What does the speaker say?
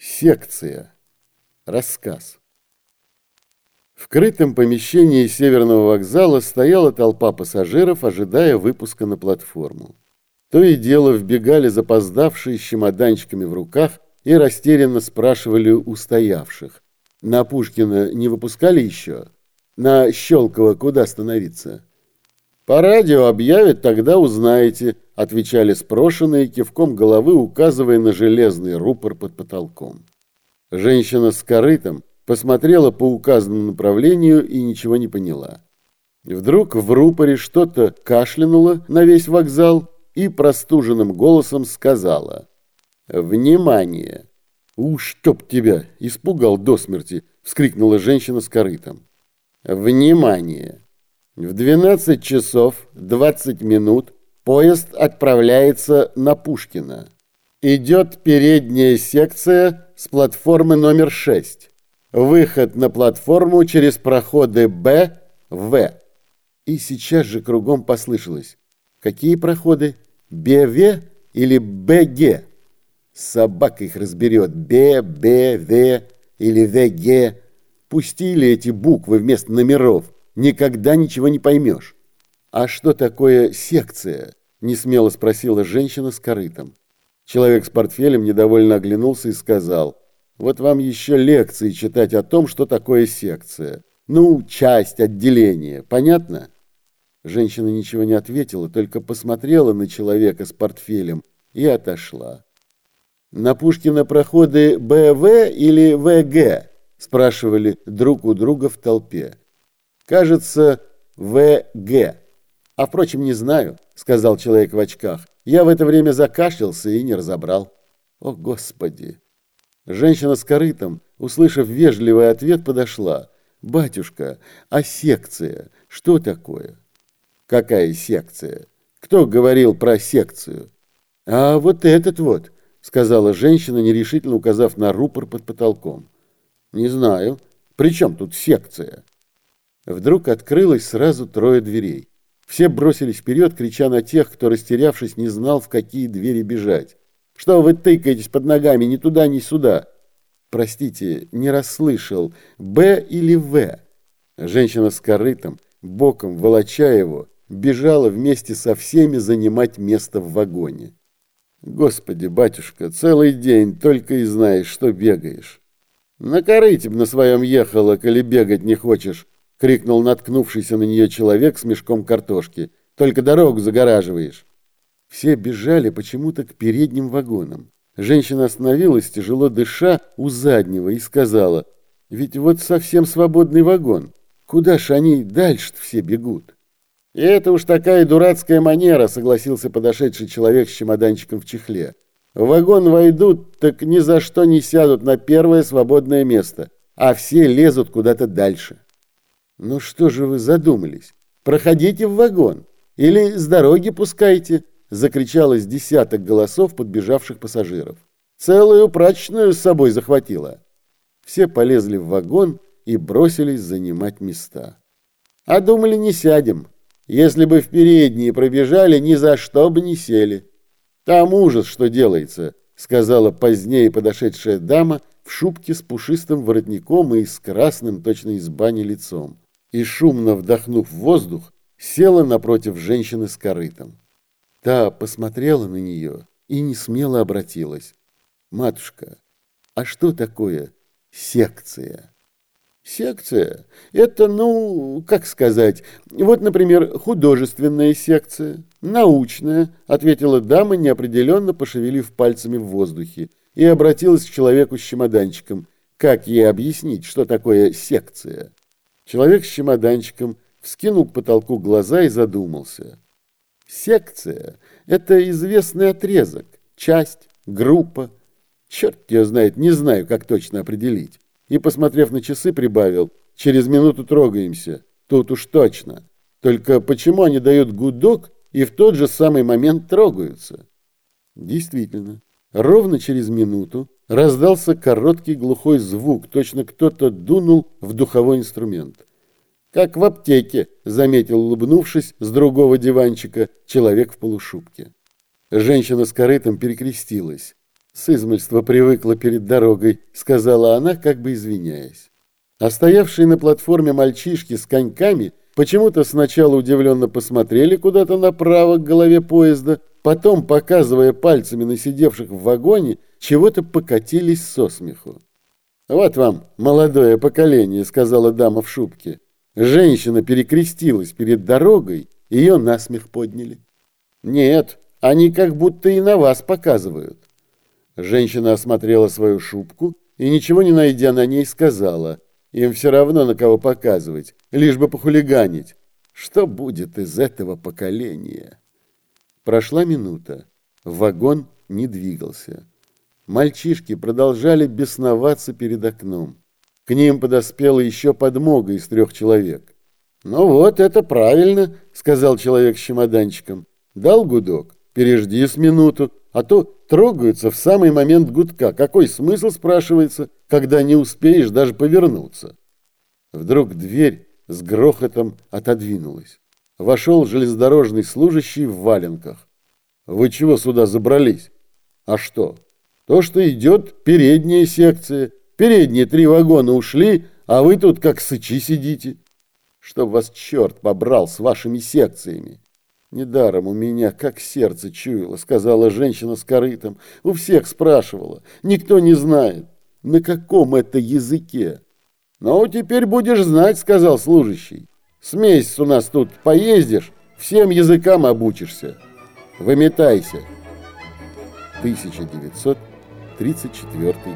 Секция. Рассказ. В крытом помещении Северного вокзала стояла толпа пассажиров, ожидая выпуска на платформу. То и дело вбегали запоздавшие с чемоданчиками в руках и растерянно спрашивали у стоявших. На Пушкина не выпускали еще? На Щелково куда становиться? По радио объявят, тогда узнаете, отвечали спрошенные, кивком головы указывая на железный рупор под потолком. Женщина с корытом посмотрела по указанному направлению и ничего не поняла. Вдруг в рупоре что-то кашлянуло на весь вокзал и простуженным голосом сказала «Внимание!» «У, чтоб тебя!» — испугал до смерти, — вскрикнула женщина с корытом. «Внимание! В 12 часов 20 минут Поезд отправляется на Пушкина. Идет передняя секция с платформы номер 6. Выход на платформу через проходы Б, В. И сейчас же кругом послышалось. Какие проходы? БВ или БГ? Собака их разберет. Б, Б, В или ВГ. Пустили эти буквы вместо номеров. Никогда ничего не поймешь. А что такое секция? Несмело спросила женщина с корытом. Человек с портфелем недовольно оглянулся и сказал, «Вот вам еще лекции читать о том, что такое секция. Ну, часть, отделение. Понятно?» Женщина ничего не ответила, только посмотрела на человека с портфелем и отошла. «На Пушкина проходы БВ или ВГ?» спрашивали друг у друга в толпе. «Кажется, ВГ. А, впрочем, не знаю» сказал человек в очках. Я в это время закашлялся и не разобрал. О, Господи! Женщина с корытом, услышав вежливый ответ, подошла. «Батюшка, а секция? Что такое?» «Какая секция? Кто говорил про секцию?» «А вот этот вот», — сказала женщина, нерешительно указав на рупор под потолком. «Не знаю. При чем тут секция?» Вдруг открылось сразу трое дверей. Все бросились вперед, крича на тех, кто, растерявшись, не знал, в какие двери бежать. «Что вы тыкаетесь под ногами? Ни туда, ни сюда!» «Простите, не расслышал. Б или В?» Женщина с корытом, боком волоча его, бежала вместе со всеми занимать место в вагоне. «Господи, батюшка, целый день только и знаешь, что бегаешь. На корыте б на своем ехала, коли бегать не хочешь». — крикнул наткнувшийся на нее человек с мешком картошки. «Только дорогу загораживаешь!» Все бежали почему-то к передним вагонам. Женщина остановилась, тяжело дыша, у заднего и сказала, «Ведь вот совсем свободный вагон. Куда ж они дальше все бегут?» «И это уж такая дурацкая манера», — согласился подошедший человек с чемоданчиком в чехле. «В вагон войдут, так ни за что не сядут на первое свободное место, а все лезут куда-то дальше». «Ну что же вы задумались? Проходите в вагон или с дороги пускайте!» закричалось десяток голосов подбежавших пассажиров. «Целую прачечную с собой захватила!» Все полезли в вагон и бросились занимать места. А думали, не сядем. Если бы в передние пробежали, ни за что бы не сели. Там ужас, что делается, сказала позднее подошедшая дама в шубке с пушистым воротником и с красным, точно из бани лицом и, шумно вдохнув воздух, села напротив женщины с корытом. Та посмотрела на нее и не смело обратилась. «Матушка, а что такое секция?» Секция – это, ну, как сказать, вот, например, художественная секция, научная, ответила дама, неопределенно пошевелив пальцами в воздухе, и обратилась к человеку с чемоданчиком. Как ей объяснить, что такое секция? Человек с чемоданчиком вскинул к потолку глаза и задумался. Секция – это известный отрезок, часть, группа. Черт ее знает, не знаю, как точно определить. И, посмотрев на часы, прибавил. Через минуту трогаемся. Тут уж точно. Только почему они дают гудок и в тот же самый момент трогаются? Действительно, ровно через минуту раздался короткий глухой звук, точно кто-то дунул в духовой инструмент. «Как в аптеке», — заметил, улыбнувшись, с другого диванчика человек в полушубке. Женщина с корытом перекрестилась. С измольства привыкла перед дорогой, сказала она, как бы извиняясь. А стоявшие на платформе мальчишки с коньками почему-то сначала удивленно посмотрели куда-то направо к голове поезда, потом, показывая пальцами на сидевших в вагоне, чего-то покатились со смеху. «Вот вам, молодое поколение», — сказала дама в шубке. Женщина перекрестилась перед дорогой, ее насмех подняли. «Нет, они как будто и на вас показывают». Женщина осмотрела свою шубку и, ничего не найдя на ней, сказала, «Им все равно на кого показывать, лишь бы похулиганить. Что будет из этого поколения?» Прошла минута. Вагон не двигался. Мальчишки продолжали бесноваться перед окном. К ним подоспела еще подмога из трех человек. «Ну вот, это правильно», — сказал человек с чемоданчиком. «Дал гудок, пережди с минуту, а то трогаются в самый момент гудка. Какой смысл, спрашивается, когда не успеешь даже повернуться? Вдруг дверь с грохотом отодвинулась. Вошел железнодорожный служащий в валенках. Вы чего сюда забрались? А что? То, что идет передняя секция. Передние три вагона ушли, а вы тут как сычи сидите. Чтоб вас черт побрал с вашими секциями. «Недаром у меня как сердце чуяло», — сказала женщина с корытом. «У всех спрашивала. Никто не знает. На каком это языке?» «Ну, теперь будешь знать», — сказал служащий. «С месяц у нас тут поездишь, всем языкам обучишься. Выметайся». 1934 год.